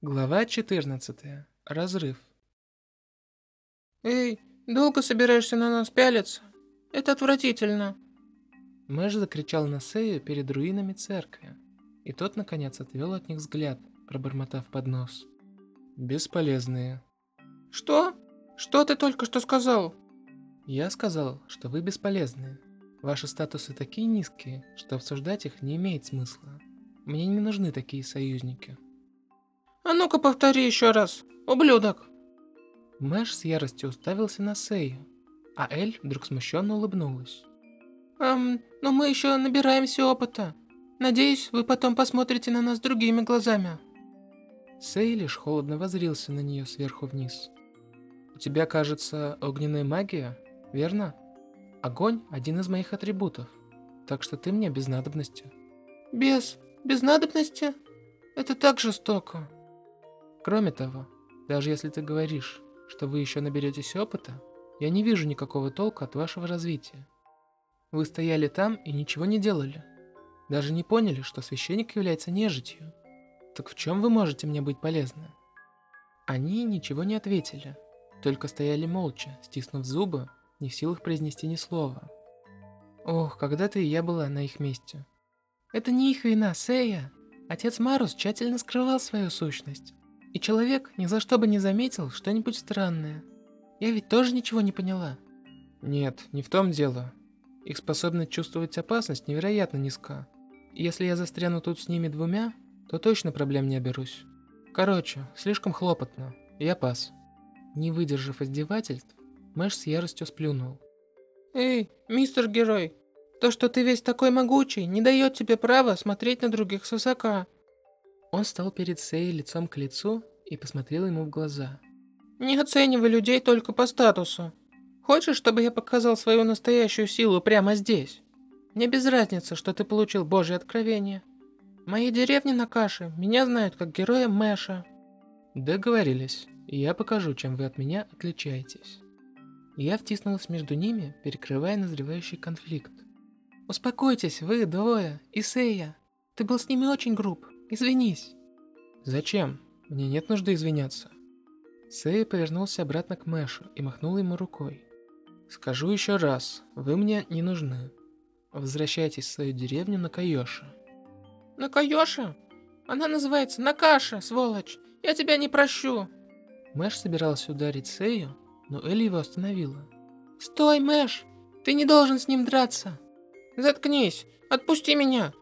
Глава 14. Разрыв. Эй, долго собираешься на нас пялиться? Это отвратительно. Мэш закричал на Сею перед руинами церкви, и тот, наконец, отвел от них взгляд, пробормотав под нос. Бесполезные. Что? Что ты только что сказал? Я сказал, что вы бесполезные. Ваши статусы такие низкие, что обсуждать их не имеет смысла. Мне не нужны такие союзники. А ну-ка повтори еще раз, ублюдок. Мэш с яростью уставился на Сею, а Эль вдруг смущенно улыбнулась. Эм, но мы еще набираемся опыта. Надеюсь, вы потом посмотрите на нас другими глазами. Сей лишь холодно возрился на нее сверху вниз. У тебя, кажется, огненная магия, верно? Огонь – один из моих атрибутов, так что ты мне без надобности. Без... без надобности? Это так жестоко. Кроме того, даже если ты говоришь, что вы еще наберетесь опыта, я не вижу никакого толка от вашего развития. Вы стояли там и ничего не делали. Даже не поняли, что священник является нежитью. Так в чем вы можете мне быть полезны? Они ничего не ответили, только стояли молча, стиснув зубы, не в силах произнести ни слова. Ох, когда-то и я была на их месте. Это не их вина, Сея. Отец Марус тщательно скрывал свою сущность. И человек ни за что бы не заметил что-нибудь странное. Я ведь тоже ничего не поняла. Нет, не в том дело. Их способность чувствовать опасность невероятно низка. И если я застряну тут с ними двумя, то точно проблем не оберусь. Короче, слишком хлопотно. Я пас. Не выдержав издевательств, Мэш с яростью сплюнул. Эй, мистер Герой, то, что ты весь такой могучий, не дает тебе права смотреть на других с высока. Он стал перед Сей лицом к лицу и посмотрел ему в глаза. «Не оценивай людей только по статусу. Хочешь, чтобы я показал свою настоящую силу прямо здесь? Мне без разницы, что ты получил Божье откровение. В моей деревне на каше меня знают как героя Мэша». «Договорились, я покажу, чем вы от меня отличаетесь». Я втиснулась между ними, перекрывая назревающий конфликт. «Успокойтесь, вы двое, Исея. Ты был с ними очень груб. Извинись. Зачем? Мне нет нужды извиняться. Сэй повернулся обратно к Мэшу и махнул ему рукой. Скажу еще раз, вы мне не нужны. Возвращайтесь в свою деревню на Кайоши. На Кайоши? Она называется Накаша, сволочь. Я тебя не прощу. Мэш собирался ударить Сэю, но Элли его остановила. Стой, Мэш! Ты не должен с ним драться. Заткнись! Отпусти меня!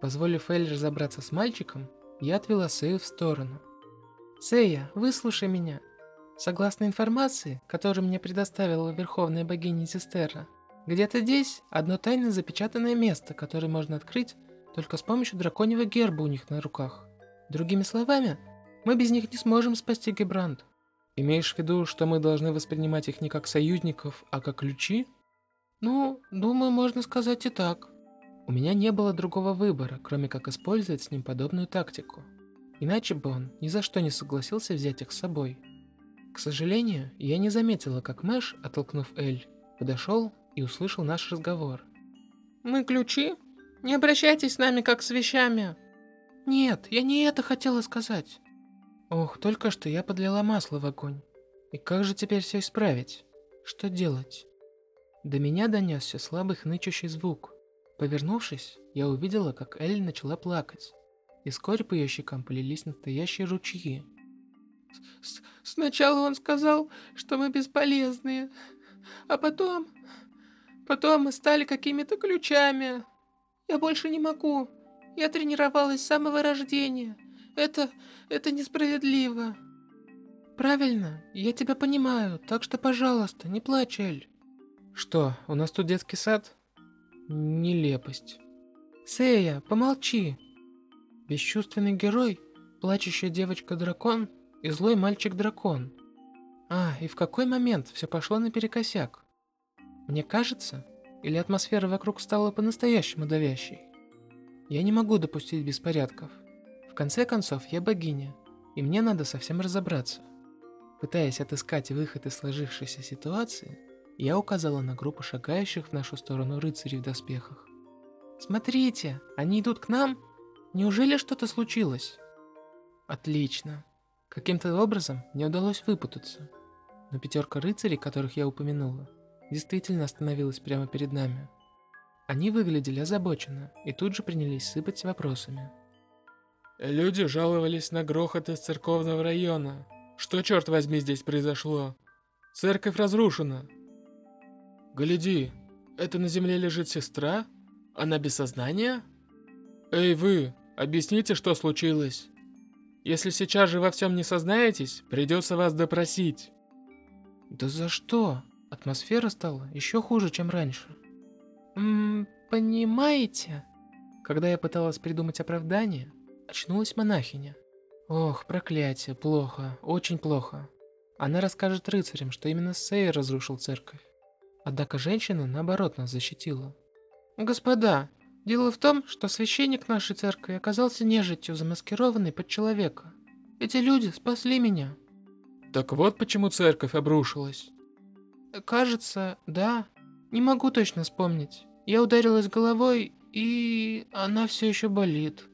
Позволив Эль разобраться с мальчиком, я отвела Сею в сторону. «Сея, выслушай меня. Согласно информации, которую мне предоставила Верховная Богиня Зистерра, где-то здесь одно тайно запечатанное место, которое можно открыть только с помощью драконьего герба у них на руках. Другими словами, мы без них не сможем спасти Гебранд. Имеешь в виду, что мы должны воспринимать их не как союзников, а как ключи? Ну, думаю, можно сказать и так. У меня не было другого выбора, кроме как использовать с ним подобную тактику. Иначе бы он ни за что не согласился взять их с собой. К сожалению, я не заметила, как Мэш, оттолкнув Эль, подошел и услышал наш разговор. «Мы ключи? Не обращайтесь с нами как с вещами!» «Нет, я не это хотела сказать!» Ох, только что я подлила масло в огонь. И как же теперь все исправить? Что делать? До меня донесся слабый хнычущий звук. Повернувшись, я увидела, как Элли начала плакать, и вскоре по ее щекам полились настоящие ручьи. «Сначала он сказал, что мы бесполезные, а потом... Потом мы стали какими-то ключами. Я больше не могу. Я тренировалась с самого рождения. Это... это несправедливо». «Правильно, я тебя понимаю, так что, пожалуйста, не плачь, Эль». «Что, у нас тут детский сад?» Нелепость. Сея, помолчи. Бесчувственный герой, плачущая девочка-дракон и злой мальчик-дракон. А, и в какой момент все пошло наперекосяк? Мне кажется, или атмосфера вокруг стала по-настоящему давящей? Я не могу допустить беспорядков. В конце концов, я богиня, и мне надо совсем разобраться. Пытаясь отыскать выход из сложившейся ситуации, я указала на группу шагающих в нашу сторону рыцарей в доспехах. «Смотрите, они идут к нам? Неужели что-то случилось?» «Отлично. Каким-то образом мне удалось выпутаться. Но пятерка рыцарей, которых я упомянула, действительно остановилась прямо перед нами. Они выглядели озабоченно и тут же принялись сыпать вопросами. Люди жаловались на грохот из церковного района. Что, черт возьми, здесь произошло? Церковь разрушена. Гляди, это на земле лежит сестра? Она без сознания? Эй, вы, объясните, что случилось. Если сейчас же во всем не сознаетесь, придется вас допросить. Да за что? Атмосфера стала еще хуже, чем раньше. Ммм, понимаете? Когда я пыталась придумать оправдание, очнулась монахиня. Ох, проклятие, плохо, очень плохо. Она расскажет рыцарям, что именно Сей разрушил церковь. Однако женщина, наоборот, нас защитила. Господа, дело в том, что священник нашей церкви оказался нежитью, замаскированной под человека. Эти люди спасли меня. Так вот почему церковь обрушилась. Кажется, да. Не могу точно вспомнить. Я ударилась головой, и она все еще болит.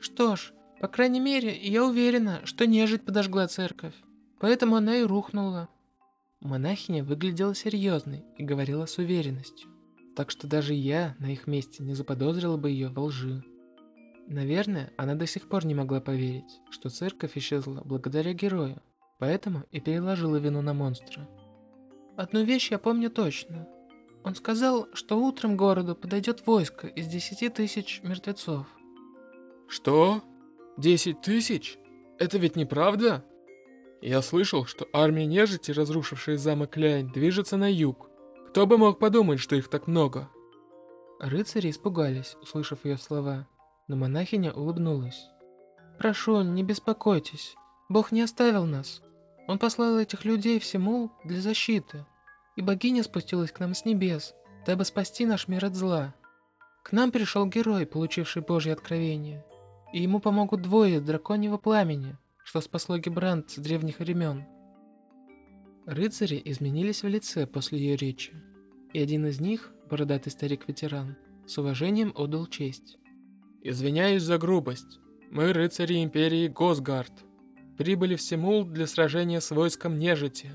Что ж, по крайней мере, я уверена, что нежить подожгла церковь. Поэтому она и рухнула. Монахиня выглядела серьезной и говорила с уверенностью. Так что даже я на их месте не заподозрила бы ее во лжи. Наверное, она до сих пор не могла поверить, что церковь исчезла благодаря герою, поэтому и переложила вину на монстра. Одну вещь я помню точно. Он сказал, что утром городу подойдет войско из десяти тысяч мертвецов. Что? Десять тысяч? Это ведь неправда? Я слышал, что армия нежити, разрушившая замок Лянь, движется на юг. Кто бы мог подумать, что их так много? Рыцари испугались, услышав ее слова, но монахиня улыбнулась. «Прошу, не беспокойтесь. Бог не оставил нас. Он послал этих людей всему для защиты. И богиня спустилась к нам с небес, дабы спасти наш мир от зла. К нам пришел герой, получивший Божье откровение и ему помогут двое драконьего пламени, что спасло Гебрант с древних времен. Рыцари изменились в лице после ее речи, и один из них, бородатый старик-ветеран, с уважением отдал честь. «Извиняюсь за грубость. Мы, рыцари Империи Госгард, прибыли в Симул для сражения с войском нежити.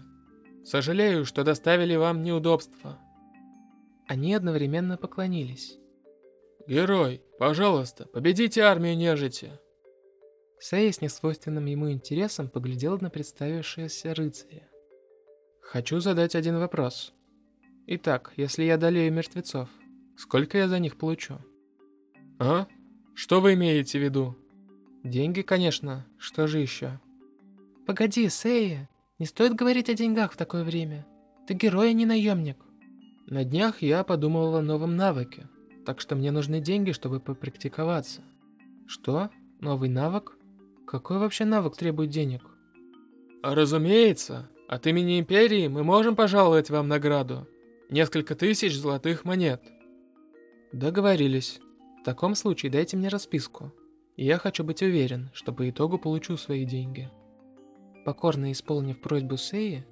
Сожалею, что доставили вам неудобства». Они одновременно поклонились. «Герой, пожалуйста, победите армию нежити!» Сэй с несвойственным ему интересом поглядел на представившееся рыцаря. «Хочу задать один вопрос. Итак, если я одолею мертвецов, сколько я за них получу?» «А? Что вы имеете в виду?» «Деньги, конечно. Что же еще?» «Погоди, Сэя, не стоит говорить о деньгах в такое время. Ты герой, а не наемник». На днях я подумывал о новом навыке, так что мне нужны деньги, чтобы попрактиковаться. Что? Новый навык? Какой вообще навык требует денег? Разумеется. От имени Империи мы можем пожаловать вам награду. Несколько тысяч золотых монет. Договорились. В таком случае дайте мне расписку. Я хочу быть уверен, что по итогу получу свои деньги. Покорно исполнив просьбу Сеи,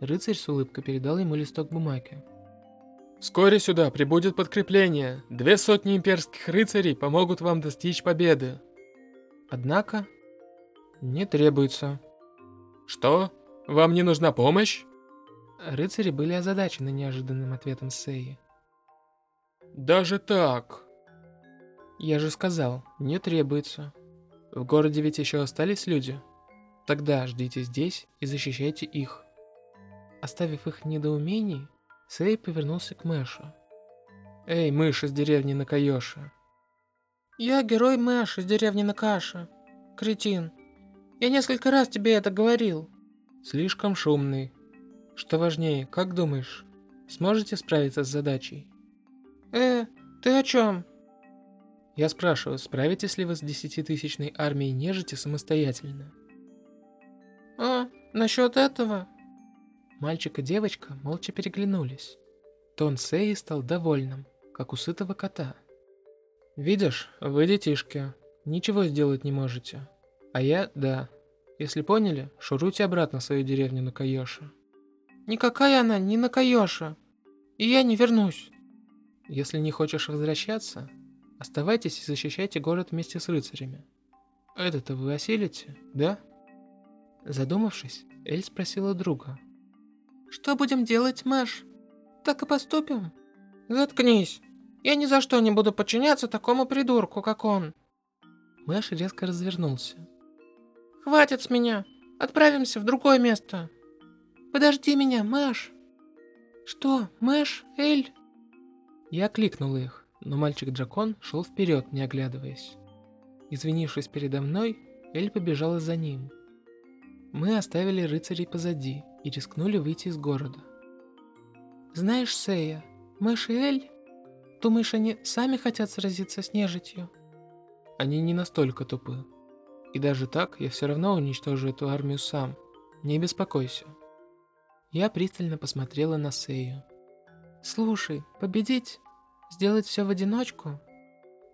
рыцарь с улыбкой передал ему листок бумаги. Вскоре сюда прибудет подкрепление. Две сотни имперских рыцарей помогут вам достичь победы. Однако, не требуется. Что? Вам не нужна помощь? Рыцари были озадачены неожиданным ответом Сеи. Даже так? Я же сказал, не требуется. В городе ведь еще остались люди. Тогда ждите здесь и защищайте их. Оставив их в недоумении, Сэй повернулся к Мэшу. «Эй, мышь из деревни Накайоши!» «Я герой Мэш из деревни Накаши. Кретин. Я несколько раз тебе это говорил». «Слишком шумный. Что важнее, как думаешь, сможете справиться с задачей?» «Э, ты о чем?» Я спрашиваю, справитесь ли вы с десятитысячной армией нежити самостоятельно? «А, насчет этого?» Мальчик и девочка молча переглянулись. Тон Сеи стал довольным, как у сытого кота. «Видишь, вы детишки, ничего сделать не можете. А я – да. Если поняли, шуруйте обратно в свою деревню на Кайоши». «Никакая она не на Кайоши, и я не вернусь». «Если не хочешь возвращаться, оставайтесь и защищайте город вместе с рыцарями. Это-то вы осилите, да?» Задумавшись, Эль спросила друга. «Что будем делать, Маш? Так и поступим?» «Заткнись! Я ни за что не буду подчиняться такому придурку, как он!» Мэш резко развернулся. «Хватит с меня! Отправимся в другое место!» «Подожди меня, Маш!» «Что, Мэш, Эль?» Я кликнул их, но мальчик-дракон шел вперед, не оглядываясь. Извинившись передо мной, Эль побежала за ним. Мы оставили рыцарей позади и рискнули выйти из города. «Знаешь, Сея, Мэш и Эль, думаешь, они сами хотят сразиться с нежитью?» Они не настолько тупы. И даже так я все равно уничтожу эту армию сам. Не беспокойся. Я пристально посмотрела на Сею. «Слушай, победить? Сделать все в одиночку?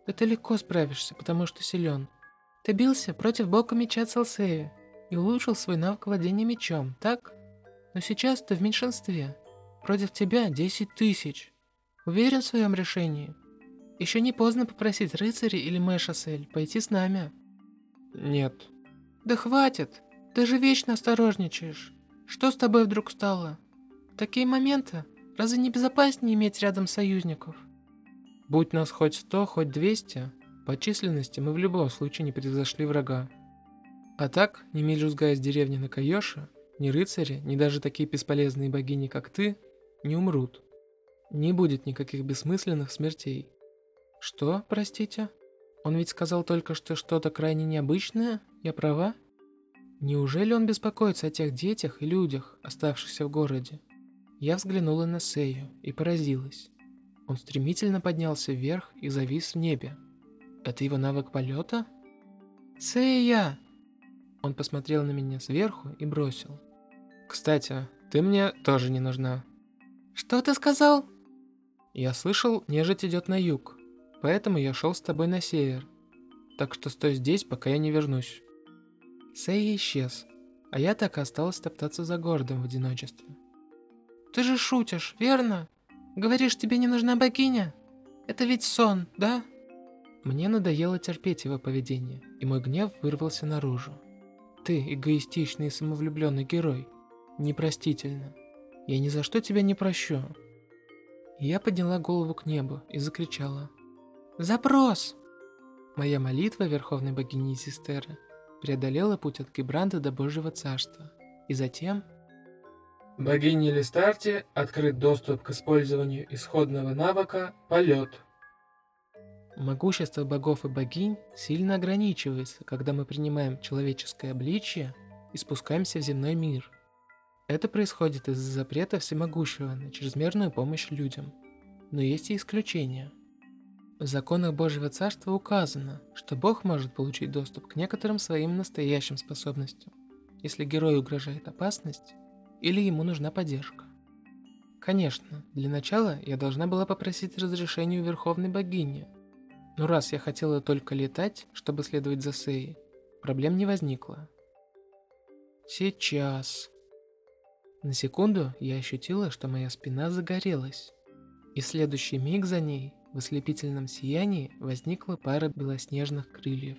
Да ты легко справишься, потому что силен. Ты бился против бока меча Целсея и улучшил свой навык владения мечом, так? Но сейчас ты в меньшинстве. Против тебя 10 тысяч. Уверен в своем решении? Еще не поздно попросить рыцаря или Мэшасель пойти с нами. Нет. Да хватит. Ты же вечно осторожничаешь. Что с тобой вдруг стало? В такие моменты разве не безопаснее иметь рядом союзников? Будь нас хоть сто, хоть двести, по численности мы в любом случае не превзошли врага. А так, ни мелюзга из деревни на Кайоши, ни рыцари, ни даже такие бесполезные богини, как ты, не умрут. Не будет никаких бессмысленных смертей. Что, простите? Он ведь сказал только что что-то крайне необычное, я права? Неужели он беспокоится о тех детях и людях, оставшихся в городе? Я взглянула на Сею и поразилась. Он стремительно поднялся вверх и завис в небе. Это его навык полета? «Сэя!» Он посмотрел на меня сверху и бросил. «Кстати, ты мне тоже не нужна». «Что ты сказал?» «Я слышал, нежить идет на юг, поэтому я шел с тобой на север. Так что стой здесь, пока я не вернусь». Сэя исчез, а я так и осталась топтаться за городом в одиночестве. «Ты же шутишь, верно?» Говоришь, тебе не нужна богиня? Это ведь сон, да? Мне надоело терпеть его поведение, и мой гнев вырвался наружу. Ты эгоистичный и самовлюбленный герой. Непростительно. Я ни за что тебя не прощу. Я подняла голову к небу и закричала. «Запрос!» Моя молитва Верховной Богини Систеры преодолела путь от Гибранда до Божьего Царства. И затем Богине Листарте открыт доступ к использованию исходного навыка «Полет». Могущество богов и богинь сильно ограничивается, когда мы принимаем человеческое обличие и спускаемся в земной мир. Это происходит из-за запрета всемогущего на чрезмерную помощь людям. Но есть и исключения. В законах Божьего Царства указано, что Бог может получить доступ к некоторым своим настоящим способностям, если герою угрожает опасность или ему нужна поддержка. Конечно, для начала я должна была попросить разрешения у Верховной Богини. Но раз я хотела только летать, чтобы следовать за Сеей, проблем не возникло. Сейчас. На секунду я ощутила, что моя спина загорелась. И следующий миг за ней, в ослепительном сиянии, возникла пара белоснежных крыльев.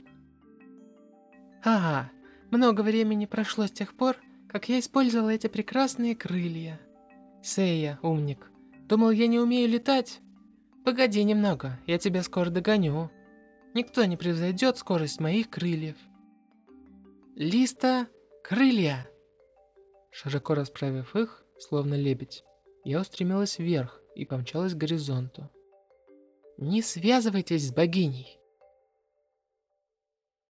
Ага, много времени прошло с тех пор, как я использовал эти прекрасные крылья. Сея, умник, думал, я не умею летать? Погоди немного, я тебя скоро догоню. Никто не превзойдет скорость моих крыльев. Листа, крылья. Широко расправив их, словно лебедь, я устремилась вверх и помчалась к горизонту. Не связывайтесь с богиней.